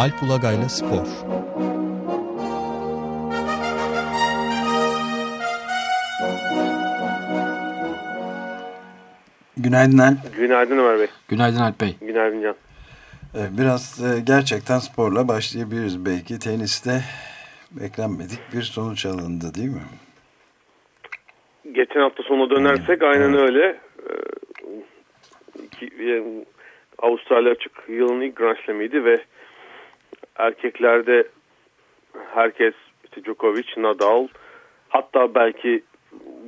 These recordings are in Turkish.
Alp Ulagay'la Spor Günaydın Alp. Günaydın Ömer Bey. Günaydın Alp Bey. Günaydın Can. Biraz e, gerçekten sporla başlayabiliriz belki. Teniste beklenmedik bir sonuç alındı değil mi? Geçen hafta sonu dönersek aynen evet. öyle. Ee, Avustralya açık yılın ilk Grand Slam'iydi ve erkeklerde herkes işte Djokovic, Nadal hatta belki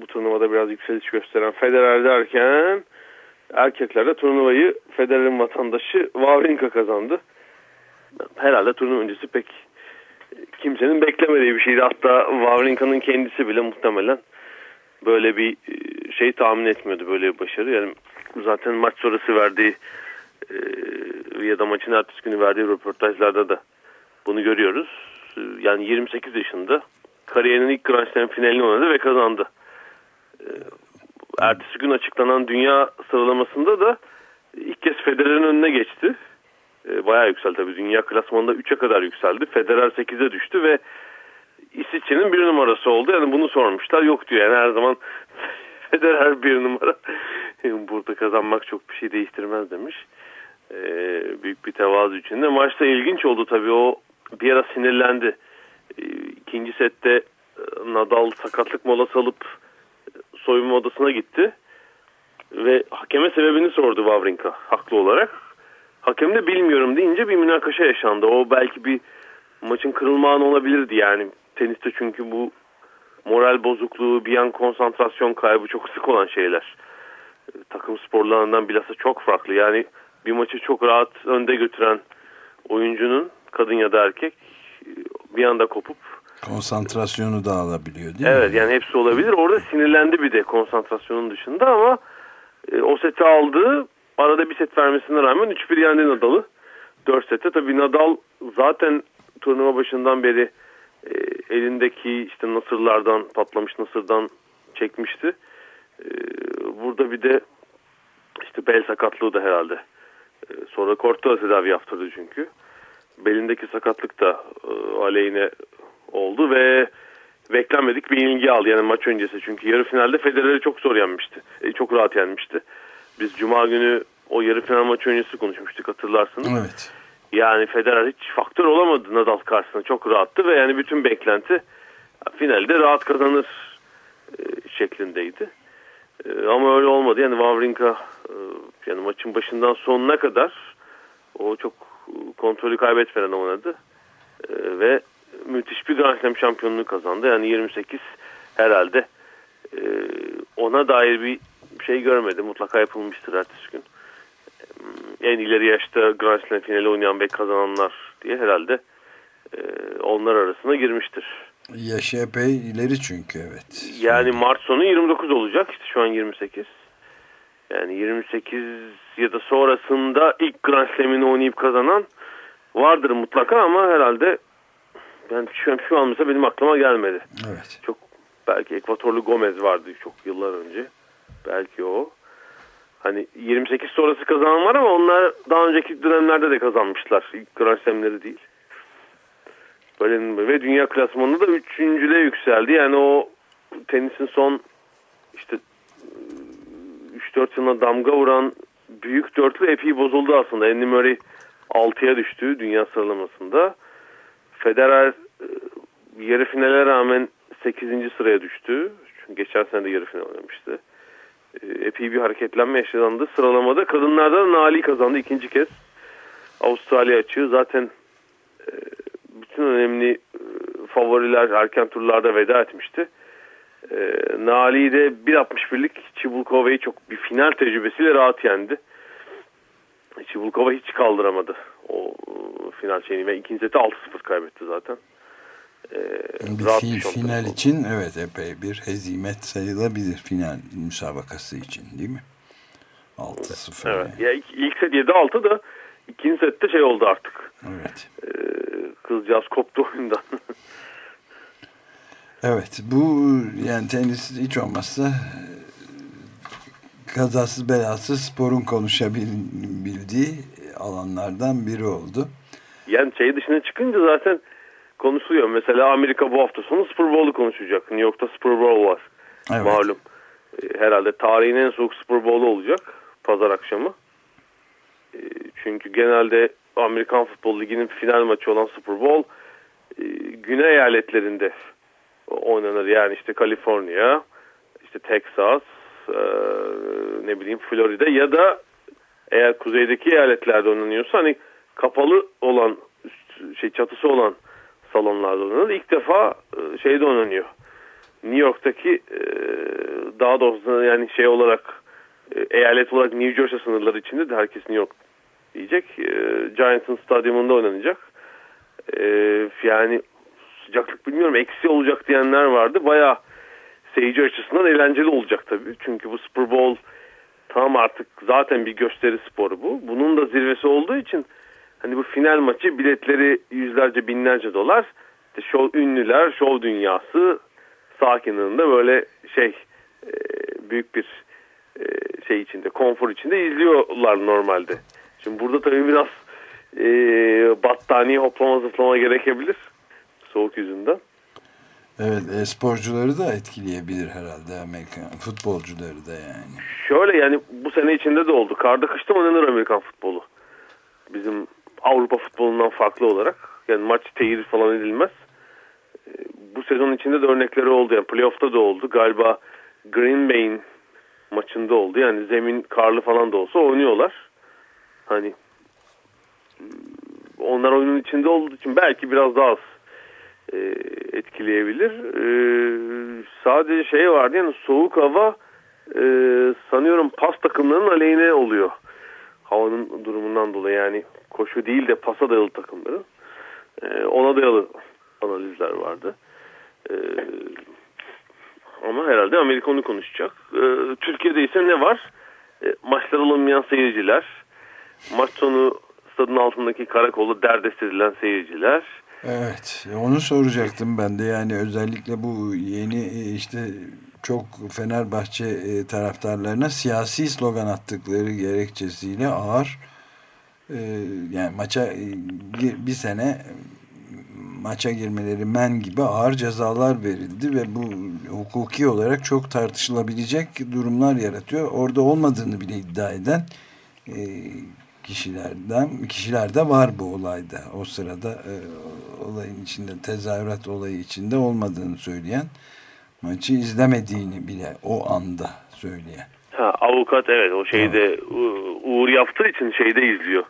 bu turnuvada biraz yükseliş gösteren Federer derken erkeklerde turnuvayı Federer'in vatandaşı Wawrinka kazandı. Herhalde turnuva öncesi pek kimsenin beklemediği bir şeydi. Hatta Wawrinka'nın kendisi bile muhtemelen böyle bir şey tahmin etmiyordu böyle bir başarı. Yani zaten maç sonrası verdiği ya da maçın ertesi günü verdiği röportajlarda da bunu görüyoruz. Yani 28 yaşında kariyerinin ilk Grand Slam finalini oynadı ve kazandı. Ertesi gün açıklanan dünya sıralamasında da ilk kez Federer'in önüne geçti. Bayağı yükseldi tabii. Dünya klasmanında 3'e kadar yükseldi. Federer 8'e düştü ve İsviçre'nin bir numarası oldu. Yani bunu sormuşlar. Yok diyor yani her zaman Federer bir numara. Burada kazanmak çok bir şey değiştirmez demiş. Ee, büyük bir tevazu içinde. Maçta ilginç oldu tabii. O bir ara sinirlendi. Ee, ikinci sette Nadal sakatlık molası alıp soyunma odasına gitti. Ve hakeme sebebini sordu Wawrinka haklı olarak. Hakem de bilmiyorum deyince bir münakaşa yaşandı. O belki bir maçın kırılma anı olabilirdi yani. Teniste çünkü bu moral bozukluğu, bir an konsantrasyon kaybı çok sık olan şeyler. Takım sporlarından bilhassa çok farklı. Yani bir maçı çok rahat önde götüren oyuncunun kadın ya da erkek bir anda kopup konsantrasyonu da alabiliyor değil evet, mi? Evet yani hepsi olabilir. Orada sinirlendi bir de konsantrasyonun dışında ama e, o seti aldı. Arada bir set vermesine rağmen 3-1 yendi Nadal'ı. 4 sete. Tabii Nadal zaten turnuva başından beri e, elindeki işte nasırlardan patlamış nasırdan çekmişti. E, burada bir de işte bel sakatlığı da herhalde. E, sonra kortta tedavi yaptırdı çünkü. Belindeki sakatlık da e, aleyhine oldu ve beklenmedik bir ilgi aldı yani maç öncesi. Çünkü yarı finalde Federer'i çok zor yenmişti. E, çok rahat yenmişti. Biz cuma günü o yarı final maçı öncesi konuşmuştuk hatırlarsınız. Evet. Yani Federer hiç faktör olamadı Nadal karşısında. Çok rahattı ve yani bütün beklenti finalde rahat kazanır e, şeklindeydi. E, ama öyle olmadı. Yani Wawrinka e, yani maçın başından sonuna kadar o çok kontrolü kaybetmeden oynadı. E, ve müthiş bir Grand Slam şampiyonluğu kazandı. Yani 28 herhalde e, ona dair bir şey görmedi. Mutlaka yapılmıştır ertesi gün. En ileri yaşta Grand Slam finali oynayan ve kazananlar diye herhalde e, onlar arasına girmiştir. Yaşı epey ileri çünkü evet. Yani Mart sonu 29 olacak. İşte şu an 28. Yani 28 ya da sonrasında ilk Grand Slam'ini oynayıp kazanan vardır mutlaka ama herhalde yani şu an, şu an mesela benim aklıma gelmedi. Evet. Çok belki Ekvatorlu Gomez vardı çok yıllar önce. Belki o. Hani 28 sonrası kazanan var ama onlar daha önceki dönemlerde de kazanmışlar. İlk Grand Slam'leri değil. Böyle ve dünya klasmanında da üçüncüle yükseldi. Yani o tenisin son işte 3-4 yılına damga vuran büyük dörtlü epey bozuldu aslında. Andy Murray 6'ya düştü dünya sıralamasında. Federer yarı finale rağmen 8. sıraya düştü. Çünkü geçen sene de yarı final oynamıştı. Epey bir hareketlenme yaşandı. Sıralamada kadınlardan Nali kazandı ikinci kez. Avustralya açığı zaten bütün önemli favoriler erken turlarda veda etmişti. Nali de 1.61'lik Çibulkova'yı çok bir final tecrübesiyle rahat yendi. Çibulkova hiç kaldıramadı o final şeyini ve ikinci seti 6-0 kaybetti zaten. Ee, bir fi, final için evet epey bir hezimet sayılabilir final müsabakası için değil mi? 6-0. Evet. Yani. Ya ilk, ilk set 7-6 da ikinci sette şey oldu artık. Evet. Ee, kızcağız koptu oyundan. evet bu yani tenis hiç olmazsa kazasız belasız sporun konuşabildiği alanlardan biri oldu. Yani şey dışına çıkınca zaten konuşuluyor. Mesela Amerika bu hafta sonu Super Bowl'u konuşacak. New York'ta Super Bowl var. Evet. Malum. E, herhalde tarihin en soğuk Super Bowl'u olacak. Pazar akşamı. E, çünkü genelde Amerikan Futbol Ligi'nin final maçı olan Super Bowl e, güney eyaletlerinde oynanır. Yani işte Kaliforniya, işte Texas, ne bileyim Florida ya da eğer kuzeydeki eyaletlerde oynanıyorsa hani kapalı olan şey çatısı olan salonlarda oynanır. İlk defa şeyde oynanıyor. New York'taki daha doğrusu yani şey olarak eyalet olarak New Jersey sınırları içinde de herkes New York diyecek. Giants'ın stadyumunda oynanacak. Yani sıcaklık bilmiyorum eksi olacak diyenler vardı. Baya seyirci açısından eğlenceli olacak tabii. Çünkü bu Super Bowl tam artık zaten bir gösteri sporu bu. Bunun da zirvesi olduğu için hani bu final maçı biletleri yüzlerce binlerce dolar. İşte show, ünlüler, show dünyası sakinliğinde böyle şey e, büyük bir e, şey içinde, konfor içinde izliyorlar normalde. Şimdi burada tabii biraz e, battaniye hoplama zıplama gerekebilir soğuk yüzünden. Evet, e, sporcuları da etkileyebilir herhalde Amerikan futbolcuları da yani. Şöyle yani bu sene içinde de oldu. Karda kışta oynanır Amerikan futbolu. Bizim Avrupa futbolundan farklı olarak. Yani maç tehir falan edilmez. E, bu sezon içinde de örnekleri oldu. Yani playoff'ta da oldu. Galiba Green Bay'in maçında oldu. Yani zemin karlı falan da olsa oynuyorlar. Hani onlar oyunun içinde olduğu için belki biraz daha az e, etkileyebilir. E, sadece şey vardı yani soğuk hava e, sanıyorum pas takımlarının aleyhine oluyor. Havanın durumundan dolayı yani koşu değil de pasa dayalı takımların. E, ona dayalı analizler vardı. Ama herhalde Amerikan'ı konuşacak. E, Türkiye'de ise ne var? E, maçlar olamayan seyirciler. Maç sonu stadın altındaki karakolu derdest edilen seyirciler Evet onu soracaktım ben de yani özellikle bu yeni e, işte çok Fenerbahçe e, taraftarlarına siyasi slogan attıkları gerekçesiyle ağır e, yani maça bir sene maça girmeleri men gibi ağır cezalar verildi ve bu hukuki olarak çok tartışılabilecek durumlar yaratıyor. Orada olmadığını bile iddia eden kişilerden kişiler de var bu olayda. O sırada e, olayın içinde tezahürat olayı içinde olmadığını söyleyen maçı izlemediğini bile o anda söyleyen. Ha, avukat evet o şeyde evet. Uğur yaptığı için şeyde izliyor.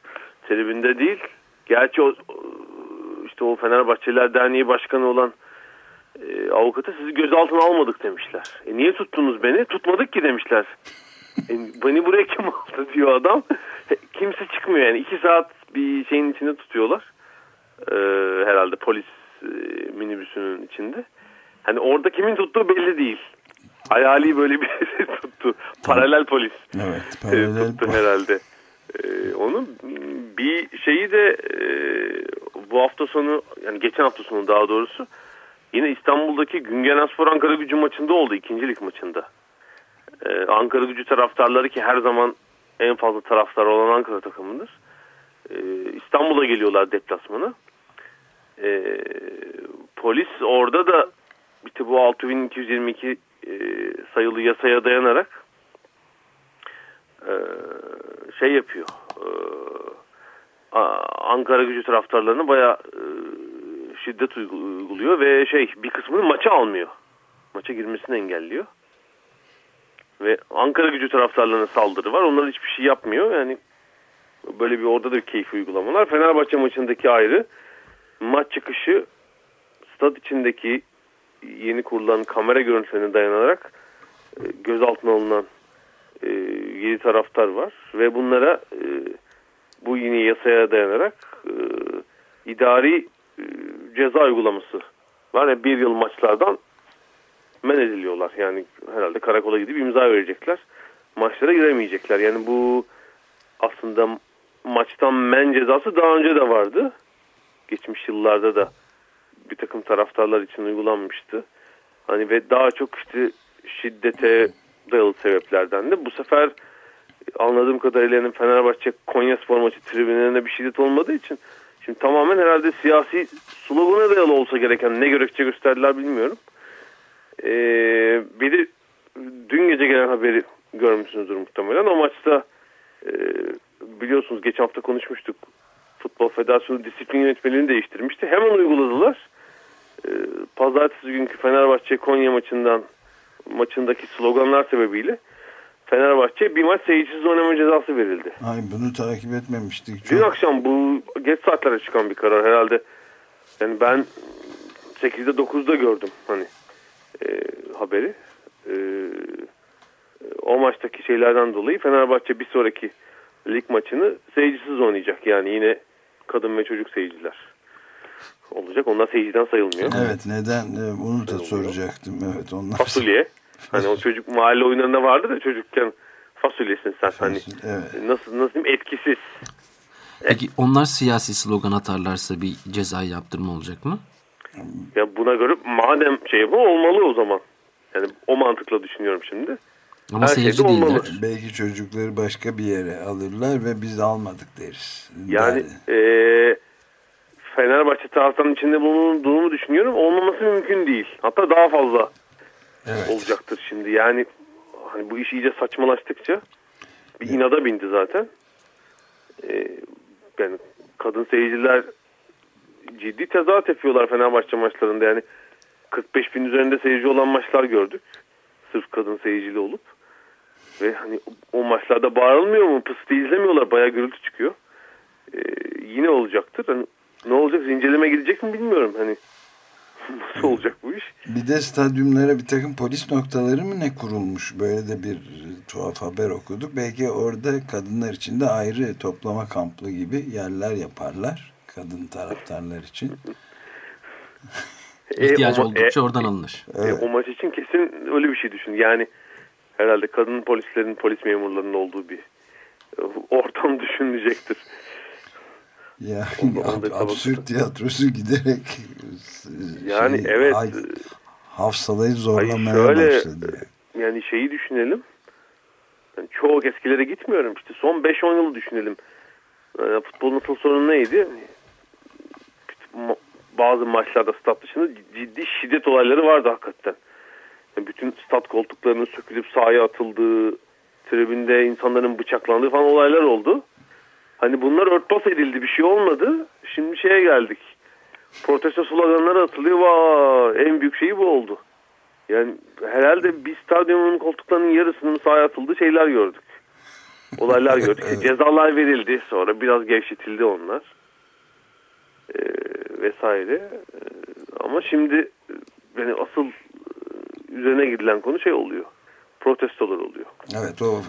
Tribünde değil. Gerçi o işte o Fenerbahçeliler Derneği Başkanı olan e, avukata sizi gözaltına almadık demişler. E niye tuttunuz beni? Tutmadık ki demişler. e, beni buraya kim aldı diyor adam. Kimse çıkmıyor yani. iki saat bir şeyin içinde tutuyorlar. Ee, herhalde polis e, minibüsünün içinde. Hani orada kimin tuttuğu belli değil. Hayali böyle bir tuttu. Paralel polis. Evet. Paralel tuttu herhalde. Ee, onun bir şeyi de e, bu hafta sonu yani geçen hafta sonu daha doğrusu yine İstanbul'daki Güngenaspor Ankara gücü maçında oldu ikincilik maçında. Ee, Ankara gücü taraftarları ki her zaman en fazla taraftar olan Ankara takımıdır. Ee, İstanbul'a geliyorlar deplasmana. Ee, polis orada da işte bu 6222 e, sayılı yasaya dayanarak e, şey yapıyor. E, Ankara gücü taraftarlarını baya e, şiddet uyguluyor ve şey bir kısmını maça almıyor. Maça girmesini engelliyor. Ve Ankara gücü taraftarlarına saldırı var. Onlar hiçbir şey yapmıyor. Yani böyle bir orada da bir keyif uygulamalar. Fenerbahçe maçındaki ayrı. Maç çıkışı stad içindeki yeni kurulan kamera görüntülerine dayanarak e, gözaltına alınan e, 7 taraftar var. Ve bunlara e, bu yeni yasaya dayanarak e, idari e, ceza uygulaması var. Yani bir yıl maçlardan men ediliyorlar. Yani herhalde karakola gidip imza verecekler. Maçlara giremeyecekler. Yani bu aslında maçtan men cezası daha önce de vardı. Geçmiş yıllarda da bir takım taraftarlar için uygulanmıştı. Hani ve daha çok işte şiddete dayalı sebeplerden de bu sefer anladığım kadarıyla Fenerbahçe Konya Spor maçı tribünlerinde bir şiddet olmadığı için Şimdi tamamen herhalde siyasi slogana dayalı olsa gereken ne gerekçe gösterdiler bilmiyorum. Ee, bir de dün gece gelen haberi görmüşsünüzdür muhtemelen. O maçta e, biliyorsunuz geçen hafta konuşmuştuk. Futbol Federasyonu disiplin yönetmeliğini değiştirmişti. Hemen uyguladılar. Ee, pazartesi günkü Fenerbahçe Konya maçından maçındaki sloganlar sebebiyle Fenerbahçe bir maç seyircisiz oynama cezası verildi. Ay bunu takip etmemiştik. Çok... Dün akşam bu geç saatlere çıkan bir karar herhalde. Yani ben 8'de 9'da gördüm hani e, haberi. E, o maçtaki şeylerden dolayı Fenerbahçe bir sonraki lig maçını seyircisiz oynayacak. Yani yine kadın ve çocuk seyirciler olacak. Onlar seyirciden sayılmıyor. Evet neden e, bunu da soracaktım. Evet onlar. Fasulye. Hani o çocuk mahalle oyunlarında vardı da çocukken fasulyesin sen hani evet. nasıl nasıl diyeyim etkisiz. Peki onlar siyasi slogan atarlarsa bir ceza yaptırma olacak mı? Ya buna göre madem şey bu olmalı o zaman. Yani o mantıkla düşünüyorum şimdi. Ama Her seyirci değiller. Belki çocukları başka bir yere alırlar ve biz almadık deriz. Yani e, Fenerbahçe taraftarının içinde bulunduğumu düşünüyorum. Olmaması mümkün değil. Hatta daha fazla evet. olacaktır şimdi. Yani hani bu iş iyice saçmalaştıkça bir evet. inada bindi zaten. Ee, yani kadın seyirciler ciddi tezahürat yapıyorlar Fenerbahçe maçlarında. Yani 45 bin üzerinde seyirci olan maçlar gördük. Sırf kadın seyircili olup. Ve hani o maçlarda bağırılmıyor mu? Pıstı izlemiyorlar. Baya gürültü çıkıyor. Ee, yine olacaktır. Hani ne olacak? Zincirleme gidecek mi bilmiyorum. Hani nasıl olacak bu iş? Bir de stadyumlara bir takım polis noktaları mı ne kurulmuş? Böyle de bir tuhaf haber okuduk. Belki orada kadınlar için de ayrı toplama kamplı gibi yerler yaparlar. Kadın taraftarlar için. İhtiyacı e, oldukça e, oradan alınır. Evet. E, o maç için kesin öyle bir şey düşün. Yani herhalde kadın polislerin, polis memurlarının olduğu bir e, ortam düşünülecektir. Ya ab absürt tiyatrosu giderek yani şey, evet hafsalayı zorlamaya şöyle, başladı. Yani. yani şeyi düşünelim. Yani çoğu eskilere gitmiyorum. işte son 5-10 yılı düşünelim. Yani futbolun asıl sorunu neydi? Bazı maçlarda stat dışında ciddi şiddet olayları vardı hakikaten. Yani bütün stat koltuklarının sökülüp sahaya atıldığı, tribünde insanların bıçaklandığı falan olaylar oldu. Hani bunlar örtbas edildi bir şey olmadı. Şimdi şeye geldik. Protesto sloganları atılıyor. Vay, en büyük şeyi bu oldu. Yani herhalde bir stadyumun koltuklarının yarısının sahaya atıldığı şeyler gördük. Olaylar gördük. evet. Cezalar verildi. Sonra biraz gevşetildi onlar. Ee, vesaire. Ee, ama şimdi yani asıl üzerine gidilen konu şey oluyor protestolar oluyor. Evet o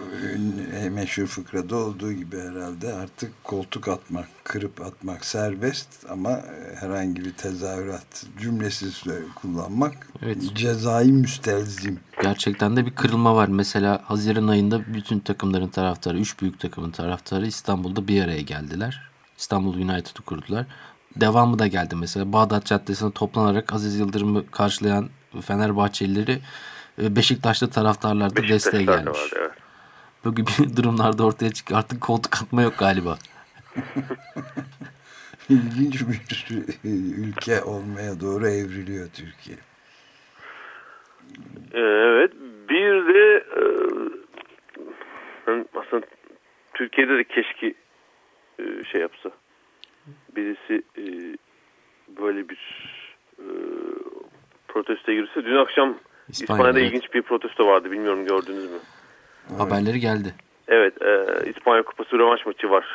meşhur fıkrada olduğu gibi herhalde artık koltuk atmak, kırıp atmak serbest ama e, herhangi bir tezahürat cümlesiz kullanmak evet. cezai müstelzim. Gerçekten de bir kırılma var. Mesela Haziran ayında bütün takımların taraftarı, üç büyük takımın taraftarı İstanbul'da bir araya geldiler. İstanbul United'ı kurdular. Devamı da geldi mesela. Bağdat Caddesi'ne toplanarak Aziz Yıldırım'ı karşılayan Fenerbahçelileri Beşiktaşlı taraftarlar da desteğe gelmiş. Vardı, evet. Bu gibi durumlarda ortaya çıkıyor. Artık koltuk atma yok galiba. İlginç bir ülke olmaya doğru evriliyor Türkiye. Ee, evet. Bir de e, aslında Türkiye'de de keşke e, şey yapsa. Birisi e, böyle bir protestoya girse. Dün akşam İspanya'da, İspanya'da evet. ilginç bir protesto vardı. Bilmiyorum gördünüz mü? Haberleri geldi. Evet. E, İspanya Kupası rövanş maçı var.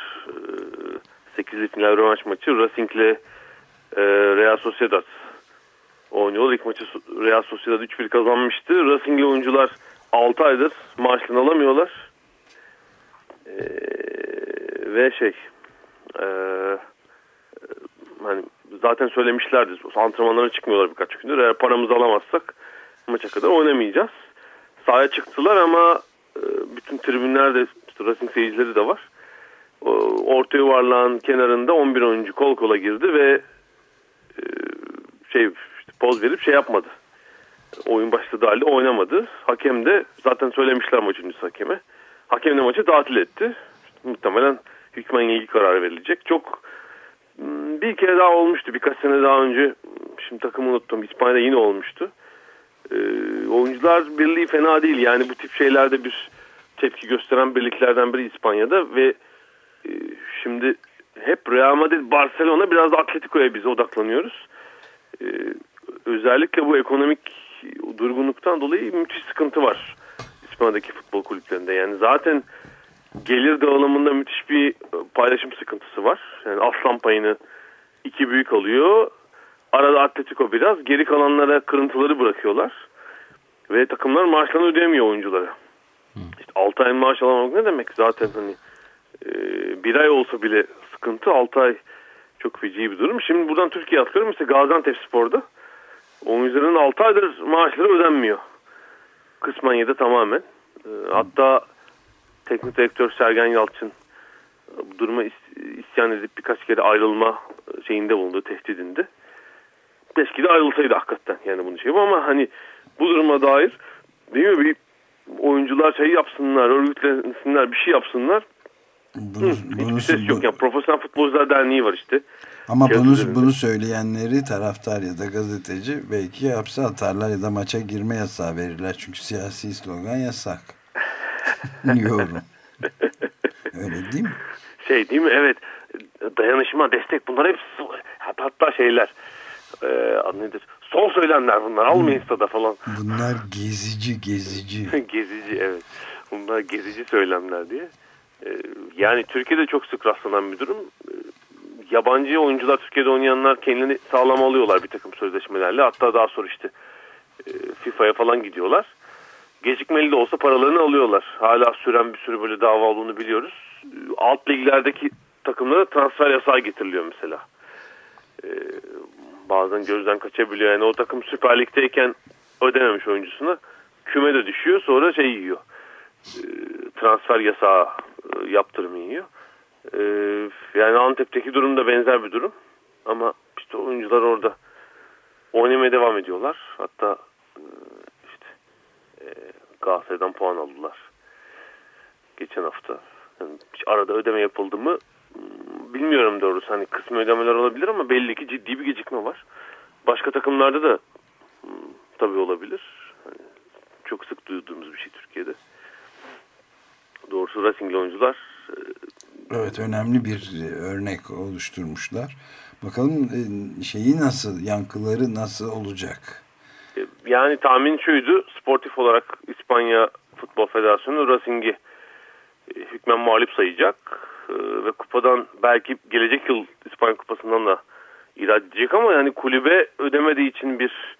E, 8'li final rövanş maçı. Racing ile e, Real Sociedad oynuyor. İlk maçı Real Sociedad 3-1 kazanmıştı. Racing'li oyuncular 6 aydır maaşlarını alamıyorlar. E, ve şey e, hani zaten söylemişlerdi. Antrenmanlara çıkmıyorlar birkaç gündür. Eğer paramızı alamazsak maça kadar oynamayacağız. Sahaya çıktılar ama e, bütün tribünlerde Racing seyircileri de var. Orta yuvarlağın kenarında 11 oyuncu kol kola girdi ve e, şey işte poz verip şey yapmadı. Oyun başladı halde oynamadı. Hakem de zaten söylemişler maçın öncesi hakeme. Hakem de maçı tatil etti. İşte muhtemelen hükmen ilgi kararı verilecek. Çok bir kere daha olmuştu birkaç sene daha önce. Şimdi takımı unuttum. İspanya'da yine olmuştu. Ee, oyuncular birliği fena değil. Yani bu tip şeylerde bir tepki gösteren birliklerden biri İspanya'da ve e, şimdi hep Real Madrid, Barcelona biraz da Atletico'ya biz odaklanıyoruz. Ee, özellikle bu ekonomik durgunluktan dolayı müthiş sıkıntı var İspanya'daki futbol kulüplerinde. Yani zaten gelir dağılımında müthiş bir paylaşım sıkıntısı var. Yani aslan payını iki büyük alıyor. Arada Atletico biraz. Geri kalanlara kırıntıları bırakıyorlar. Ve takımlar maaşlarını ödeyemiyor oyunculara. İşte 6 ay maaş alamamak ne demek? Zaten hani e, bir ay olsa bile sıkıntı 6 ay çok feci bir durum. Şimdi buradan Türkiye'ye atlıyorum. Mesela Gaziantep Spor'da oyuncuların 6 aydır maaşları ödenmiyor. Kısmen ya da tamamen. E, hatta teknik direktör Sergen Yalçın bu duruma isyan edip birkaç kere ayrılma şeyinde bulundu, tehdidinde. Keşke de ayrılsaydı hakikaten yani bunu şey ama hani bu duruma dair değil mi bir oyuncular şey yapsınlar, örgütlensinler, bir şey yapsınlar. Bunu, Hı, bunu, hiçbir ses yok. Yani Profesyonel Futbolcular Derneği var işte. Ama bunu, bunu söyleyenleri taraftar ya da gazeteci belki hapse atarlar ya da maça girme yasağı verirler. Çünkü siyasi slogan yasak. Yorum. Öyle değil mi? Şey değil mi? Evet. Dayanışma, destek bunlar hep hatta şeyler e, nedir? Son söylemler bunlar. Almayın stada falan. Bunlar gezici, gezici. gezici evet. Bunlar gezici söylemler diye. E, yani Türkiye'de çok sık rastlanan bir durum. E, yabancı oyuncular Türkiye'de oynayanlar kendini sağlam alıyorlar bir takım sözleşmelerle. Hatta daha sonra işte e, FIFA'ya falan gidiyorlar. Gecikmeli de olsa paralarını alıyorlar. Hala süren bir sürü böyle dava olduğunu biliyoruz. Alt liglerdeki takımlara transfer yasağı getiriliyor mesela. Ee, bazen gözden kaçabiliyor. Yani o takım Süper Lig'deyken ödememiş oyuncusuna küme de düşüyor sonra şey yiyor. Ee, transfer yasağı e, yaptırımı yiyor. Ee, yani Antep'teki durum da benzer bir durum. Ama işte oyuncular orada oynamaya devam ediyorlar. Hatta e, Galatasaray'dan puan aldılar. Geçen hafta. Yani arada ödeme yapıldı mı bilmiyorum doğrusu. Hani kısmi ödemeler olabilir ama belli ki ciddi bir gecikme var. Başka takımlarda da hmm, tabii olabilir. Hani çok sık duyduğumuz bir şey Türkiye'de. Doğrusu Racing'li oyuncular e, Evet önemli bir örnek oluşturmuşlar. Bakalım e, şeyi nasıl, yankıları nasıl olacak? E, yani tahmin şuydu, sportif olarak İspanya Futbol Federasyonu Racing'i hükmen mağlup sayacak ee, ve kupadan belki gelecek yıl İspanya Kupası'ndan da ihraç edecek ama yani kulübe ödemediği için bir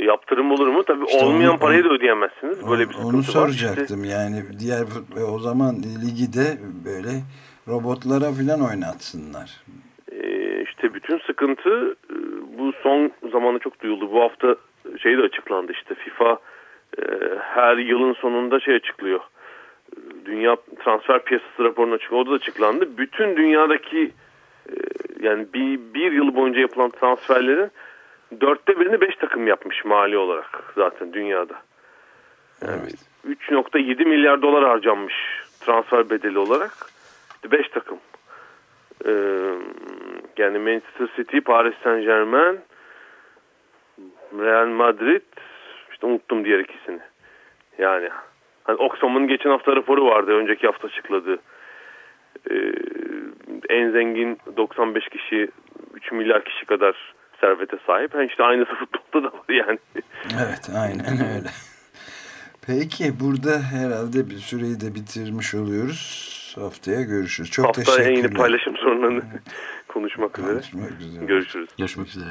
yaptırım olur mu? Tabii işte olmayan onu, parayı da ödeyemezsiniz. Böyle bir onu soracaktım var. yani diğer o zaman ligi de böyle robotlara filan oynatsınlar. İşte bütün sıkıntı e, bu son zamanı çok duyuldu. Bu hafta şey de açıklandı işte FIFA e, her yılın sonunda şey açıklıyor dünya transfer piyasası raporuna çıktı. O da açıklandı. Bütün dünyadaki e, yani bir, bir yıl boyunca yapılan transferlerin dörtte birini beş takım yapmış mali olarak zaten dünyada. Yani evet. 3.7 milyar dolar harcanmış transfer bedeli olarak. beş takım. Ee, yani Manchester City, Paris Saint Germain, Real Madrid, işte unuttum diğer ikisini. Yani Hani Oxfam'ın geçen hafta raporu vardı önceki hafta açıkladığı. Ee, en zengin 95 kişi 3 milyar kişi kadar servete sahip. Yani işte aynısı futbolda da var yani. Evet aynen öyle. Peki burada herhalde bir süreyi de bitirmiş oluyoruz. Haftaya görüşürüz. Çok Haftaya teşekkürler. Haftaya yeni paylaşım sorunlarını konuşmak üzere. Konuşmak üzere. Görüşürüz. Görüşmek üzere.